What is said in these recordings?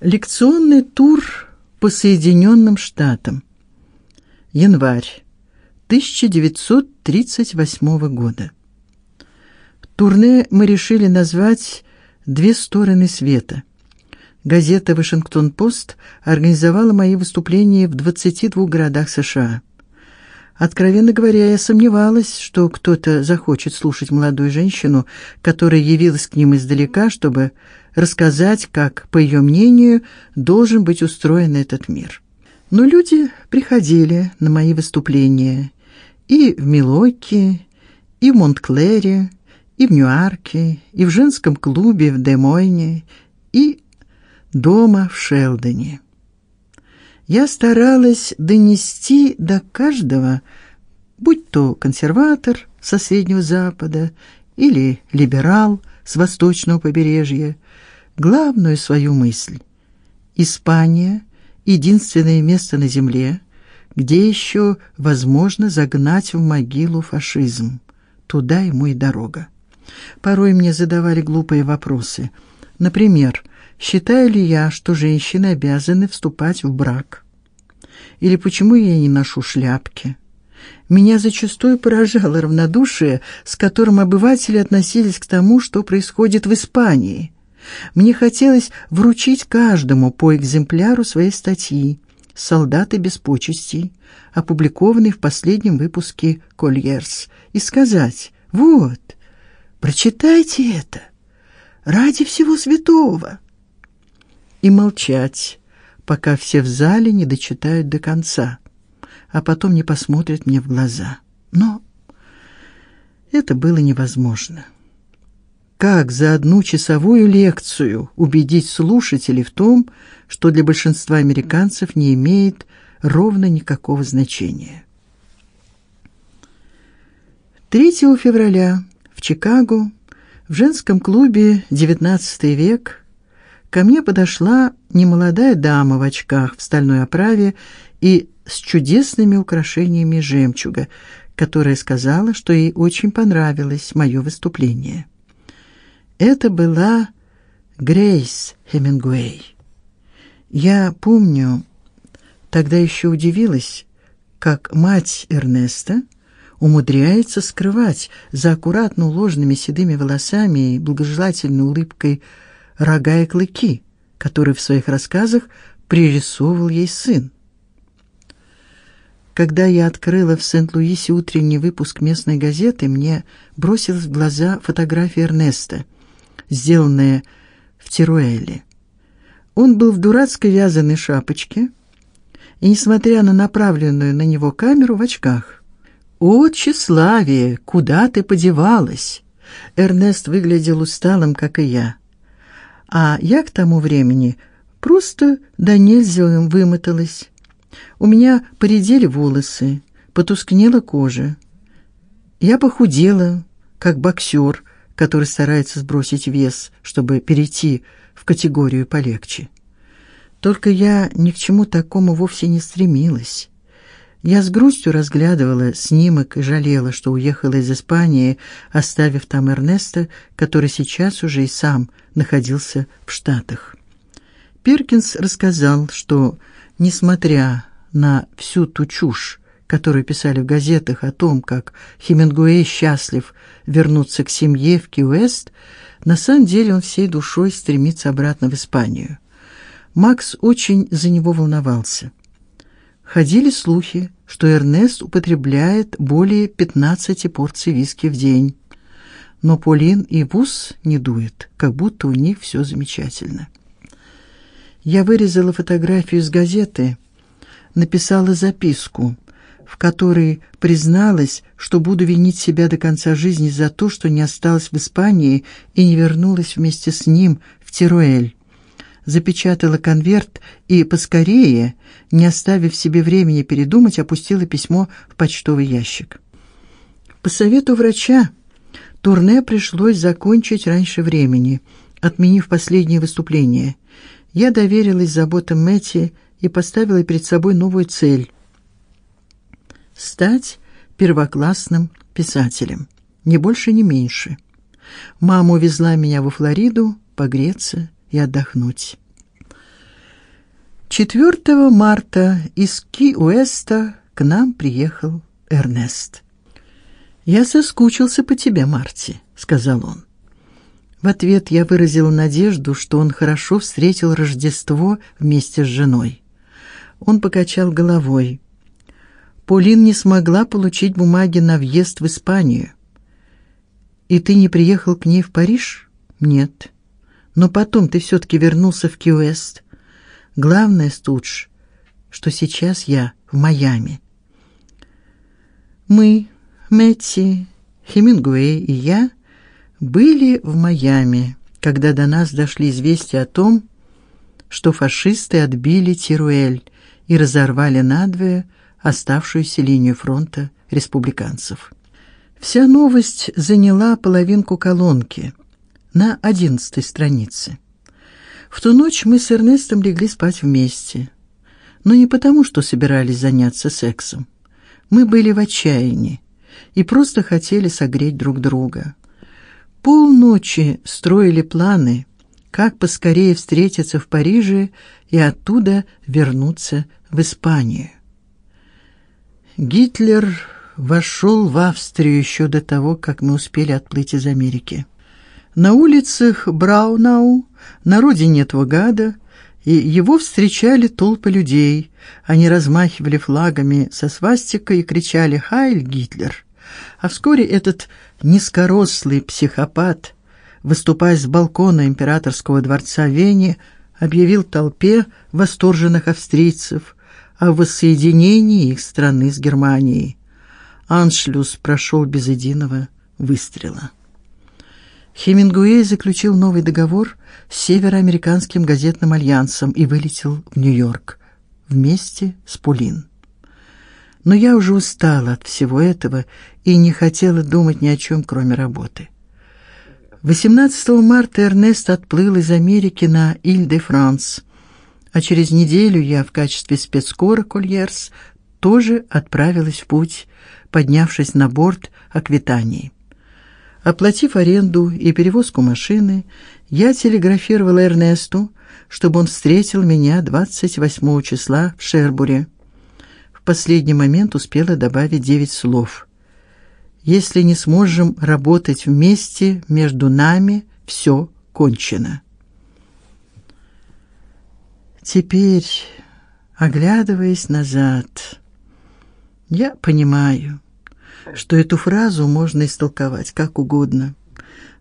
Лекционный тур по Соединенным Штатам. Январь 1938 года. Турне мы решили назвать Две стороны света. Газета Вашингтон-Пост организовала мои выступления в 22 городах США. Откровенно говоря, я сомневалась, что кто-то захочет слушать молодую женщину, которая явилась к ним издалека, чтобы рассказать, как, по ее мнению, должен быть устроен этот мир. Но люди приходили на мои выступления и в Милоке, и в Монтклере, и в Ньюарке, и в женском клубе в Демойне, и дома в Шелдоне. Я старалась донести до каждого, будь то консерватор со Среднего Запада или либерал с восточного побережья, главную свою мысль. Испания единственное место на земле, где еще возможно загнать в могилу фашизм. Туда и дорога. Порой мне задавали глупые вопросы. Например, считаю ли я, что женщины обязаны вступать в брак? Или почему я не ношу шляпки? Меня зачастую поражало равнодушие, с которым обыватели относились к тому, что происходит в Испании. Мне хотелось вручить каждому по экземпляру своей статьи Солдаты без почестей, опубликованной в последнем выпуске Кольерс, и сказать: "Вот, прочитайте это ради всего святого". И молчать, пока все в зале не дочитают до конца, а потом не посмотрят мне в глаза. Но это было невозможно. Как за одну часовую лекцию убедить слушателей в том, что для большинства американцев не имеет ровно никакого значения? 3 февраля в Чикаго в женском клубе XIX век ко мне подошла немолодая дама в очках в стальной оправе и с чудесными украшениями жемчуга, которая сказала, что ей очень понравилось мое выступление. Это была Грейс Хемингуэй. Я помню, тогда еще удивилась, как мать Эрнеста умудряется скрывать за аккуратно уложенными седыми волосами и благожелательной улыбкой рога и клыки, которые в своих рассказах пририсовывал ей сын. Когда я открыла в Сент-Луисе утренний выпуск местной газеты, мне бросилась в глаза фотография Эрнеста – сделанное в Тируэле. Он был в дурацкой вязаной шапочке и, несмотря на направленную на него камеру, в очках. «О, тщеславие, куда ты подевалась?» Эрнест выглядел усталым, как и я. А я к тому времени просто до нельзя вымоталась. У меня поредели волосы, потускнела кожа. Я похудела, как боксер, который старается сбросить вес, чтобы перейти в категорию полегче. Только я ни к чему такому вовсе не стремилась. Я с грустью разглядывала снимок и жалела, что уехала из Испании, оставив там Эрнеста, который сейчас уже и сам находился в Штатах. Перкинс рассказал, что несмотря на всю ту чушь, которые писали в газетах о том, как Хемингуэй счастлив вернуться к семье в Ки-Уэст, на самом деле он всей душой стремится обратно в Испанию. Макс очень за него волновался. Ходили слухи, что Эрнест употребляет более 15 порций виски в день. Но Полин и Бус не дует, как будто у них все замечательно. Я вырезала фотографию из газеты, написала записку в которой призналась, что буду винить себя до конца жизни за то, что не осталась в Испании и не вернулась вместе с ним в Тируэль. Запечатала конверт и поскорее, не оставив себе времени передумать, опустила письмо в почтовый ящик. По совету врача турне пришлось закончить раньше времени, отменив последнее выступление. Я доверилась заботам Мэти и поставила перед собой новую цель стать первоклассным писателем, не больше, не меньше. Мама увезла меня во Флориду погреться и отдохнуть. 4 марта из Ки-Уэста к нам приехал Эрнест. Я соскучился по тебе, Марти, сказал он. В ответ я выразил надежду, что он хорошо встретил Рождество вместе с женой. Он покачал головой. Полин не смогла получить бумаги на въезд в Испанию. И ты не приехал к ней в Париж? Нет. Но потом ты все таки вернулся в Кьюэст. Главное, Студж, что сейчас я в Майами. Мы, Мэтти, Хемингуэй и я были в Майами, когда до нас дошли известия о том, что фашисты отбили Тируэль и разорвали надвое оставшуюся линию фронта республиканцев. Вся новость заняла половинку колонки на одиннадцатой странице. В ту ночь мы с Эрнестом легли спать вместе, но не потому, что собирались заняться сексом. Мы были в отчаянии и просто хотели согреть друг друга. Полночи строили планы, как поскорее встретиться в Париже и оттуда вернуться в Испанию. Гитлер вошел в Австрию еще до того, как мы успели отплыть из Америки. На улицах Браунау, на родине этого гада, и его встречали толпы людей. Они размахивали флагами со свастикой и кричали «Хайль Гитлер!». А вскоре этот низкорослый психопат, выступая с балкона императорского дворца Вене, объявил толпе восторженных австрийцев о воссоединении их страны с Германией. Аншлюс прошел без единого выстрела. Хемингуэй заключил новый договор с североамериканским газетным альянсом и вылетел в Нью-Йорк вместе с Полин. Но я уже устала от всего этого и не хотела думать ни о чем, кроме работы. 18 марта Эрнест отплыл из Америки на Иль-де-Франс, а через неделю я в качестве спецкора Кольерс тоже отправилась в путь поднявшись на борт Аквитании. Оплатив аренду и перевозку машины, я телеграфировала Эрнесту, чтобы он встретил меня 28 числа в Шербуре. В последний момент успела добавить девять слов. Если не сможем работать вместе, между нами все кончено. Теперь, оглядываясь назад, я понимаю, что эту фразу можно истолковать как угодно,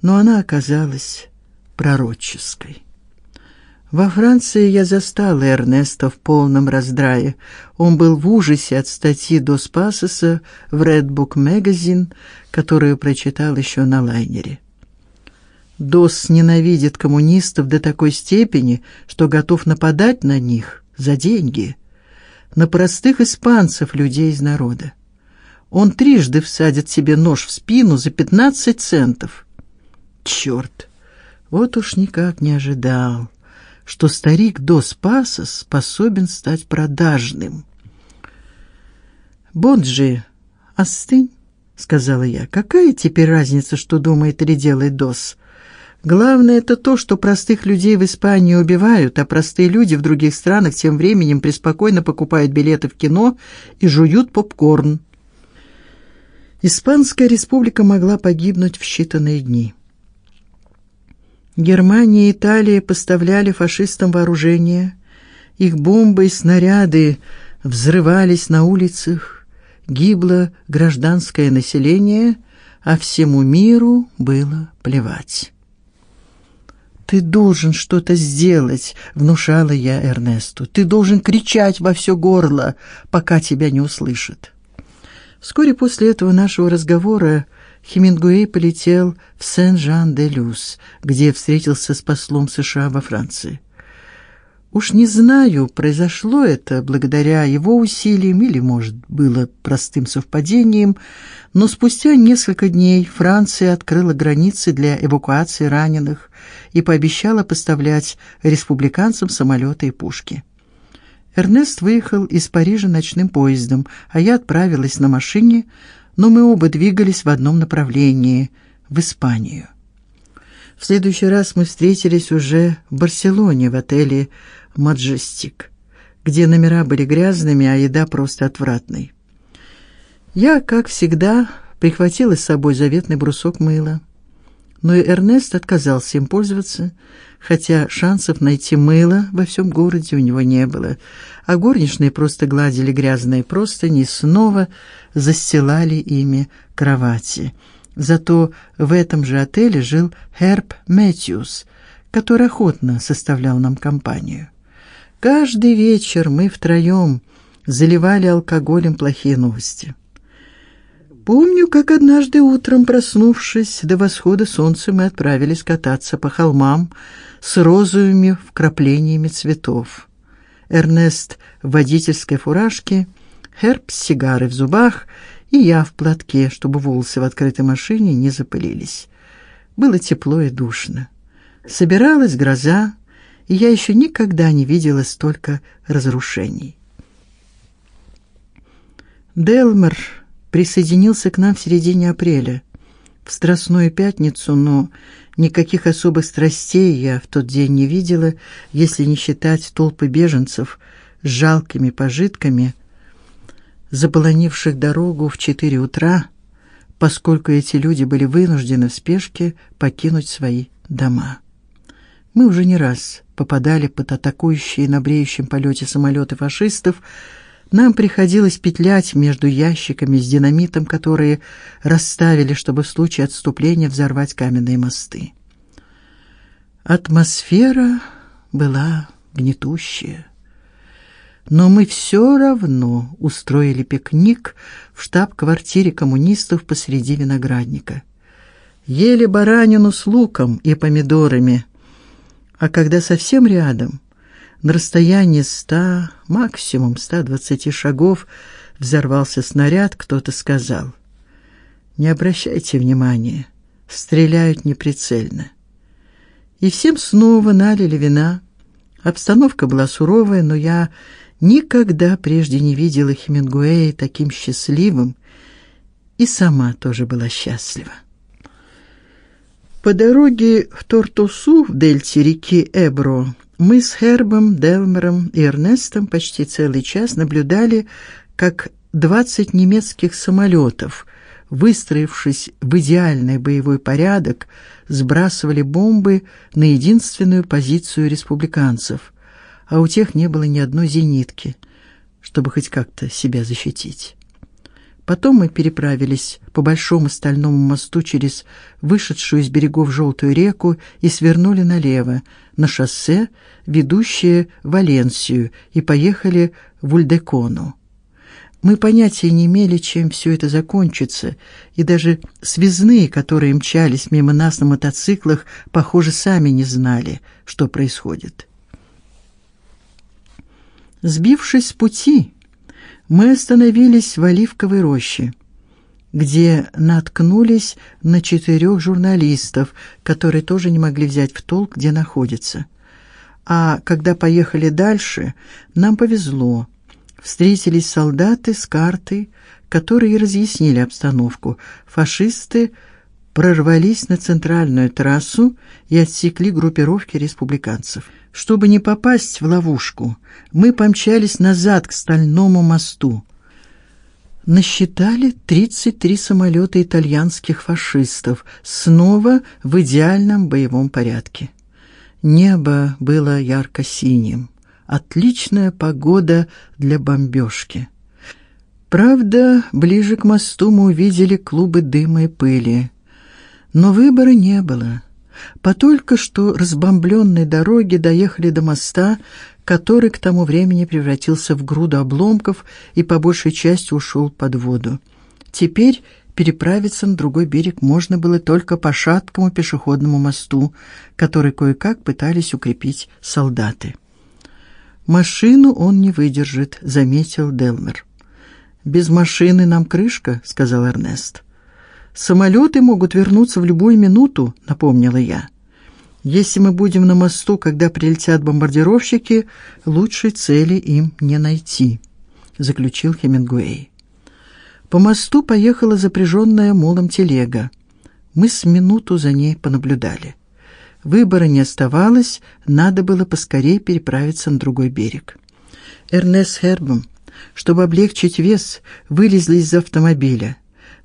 но она оказалась пророческой. Во Франции я застал Эрнеста в полном раздрае. Он был в ужасе от статьи до Пассоса в Red Book Magazine, которую прочитал еще на лайнере. Дос ненавидит коммунистов до такой степени, что готов нападать на них за деньги, на простых испанцев, людей из народа. Он трижды всадит себе нож в спину за пятнадцать центов. Черт! Вот уж никак не ожидал, что старик Дос Пасос способен стать продажным. Бонджи, остынь, сказала я. Какая теперь разница, что думает или делает Дос? Главное это то, что простых людей в Испании убивают, а простые люди в других странах тем временем преспокойно покупают билеты в кино и жуют попкорн. Испанская республика могла погибнуть в считанные дни. Германия и Италия поставляли фашистам вооружение, их бомбы и снаряды взрывались на улицах, гибло гражданское население, а всему миру было плевать. Ты должен что-то сделать, внушала я Эрнесту. Ты должен кричать во все горло, пока тебя не услышат. Вскоре после этого нашего разговора Хемингуэй полетел в Сен-Жан-де-Люс, где встретился с послом США во Франции. Уж не знаю, произошло это благодаря его усилиям или, может, было простым совпадением, но спустя несколько дней Франция открыла границы для эвакуации раненых и пообещала поставлять республиканцам самолеты и пушки. Эрнест выехал из Парижа ночным поездом, а я отправилась на машине, но мы оба двигались в одном направлении в Испанию. В следующий раз мы встретились уже в Барселоне в отеле Маджестик. где номера были грязными, а еда просто отвратной. Я, как всегда, прихватила с собой заветный брусок мыла. Но и Эрнест отказался им пользоваться, хотя шансов найти мыло во всем городе у него не было, а горничные просто гладили грязные простыни и снова застилали ими кровати. Зато в этом же отеле жил Херб Мэтьюс, который охотно составлял нам компанию. Каждый вечер мы втроем заливали алкоголем плохие новости. Помню, как однажды утром, проснувшись до восхода солнца, мы отправились кататься по холмам с розовыми вкраплениями цветов. Эрнест в водительской фуражке, Херб с сигарой в зубах и я в платке, чтобы волосы в открытой машине не запылились. Было тепло и душно. Собиралась гроза, и я еще никогда не видела столько разрушений. Делмер присоединился к нам в середине апреля, в Страстную пятницу, но никаких особых страстей я в тот день не видела, если не считать толпы беженцев с жалкими пожитками, заполонивших дорогу в четыре утра, поскольку эти люди были вынуждены в спешке покинуть свои дома. Мы уже не раз попадали под атакующие на бреющем полете самолеты фашистов, нам приходилось петлять между ящиками с динамитом, которые расставили, чтобы в случае отступления взорвать каменные мосты. Атмосфера была гнетущая. Но мы все равно устроили пикник в штаб-квартире коммунистов посреди виноградника. Ели баранину с луком и помидорами. А когда совсем рядом, на расстоянии ста, максимум ста двадцати шагов взорвался снаряд, кто-то сказал: "Не обращайте внимания, стреляют неприцельно". И всем снова налили вина. Обстановка была суровая, но я никогда прежде не видела Хемингуэя таким счастливым, и сама тоже была счастлива. По дороге в Тортусу в дельте реки Эбро мы с Хербом, Делмером и Эрнестом почти целый час наблюдали, как двадцать немецких самолетов, выстроившись в идеальный боевой порядок, сбрасывали бомбы на единственную позицию республиканцев, а у тех не было ни одной зенитки, чтобы хоть как-то себя защитить. Потом мы переправились по большому стальному мосту через вышедшую из берегов желтую реку и свернули налево на шоссе, ведущее в Валенсию, и поехали в Ульдекону. Мы понятия не имели, чем все это закончится, и даже связные, которые мчались мимо нас на мотоциклах, похоже, сами не знали, что происходит. Сбившись с пути, мы остановились в оливковой роще, где наткнулись на четырех журналистов, которые тоже не могли взять в толк, где находятся. А когда поехали дальше, нам повезло. Встретились солдаты с картой, которые разъяснили обстановку. Фашисты прорвались на центральную трассу и отсекли группировки республиканцев. Чтобы не попасть в ловушку, мы помчались назад к стальному мосту. Насчитали 33 самолета итальянских фашистов, снова в идеальном боевом порядке. Небо было ярко-синим. Отличная погода для бомбежки. Правда, ближе к мосту мы увидели клубы дыма и пыли. Но выбора не было. По только что разбомбленной дороге доехали до моста, который к тому времени превратился в груду обломков и по большей части ушел под воду. Теперь переправиться на другой берег можно было только по шаткому пешеходному мосту, который кое-как пытались укрепить солдаты. Машину он не выдержит, заметил Делмер. Без машины нам крышка, сказал Эрнест. Самолеты могут вернуться в любую минуту, напомнила я. Если мы будем на мосту, когда прилетят бомбардировщики, лучшей цели им не найти, заключил Хемингуэй. По мосту поехала запряженная молом телега. Мы с минуту за ней понаблюдали. Выбора не оставалось, надо было поскорее переправиться на другой берег. Эрнест Хербом, чтобы облегчить вес, вылезли из автомобиля.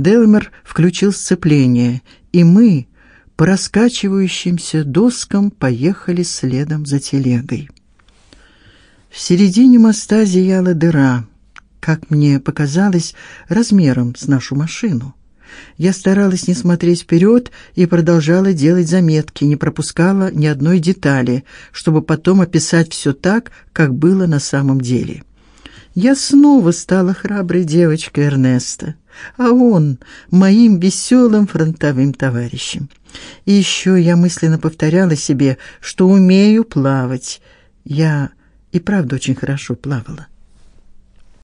Делмер включил сцепление, и мы по раскачивающимся доскам поехали следом за телегой. В середине моста зияла дыра, как мне показалось, размером с нашу машину. Я старалась не смотреть вперед и продолжала делать заметки, не пропускала ни одной детали, чтобы потом описать все так, как было на самом деле. Я снова стала храброй девочкой Эрнеста, а он моим веселым фронтовым товарищем. И еще я мысленно повторяла себе, что умею плавать. Я и правда очень хорошо плавала.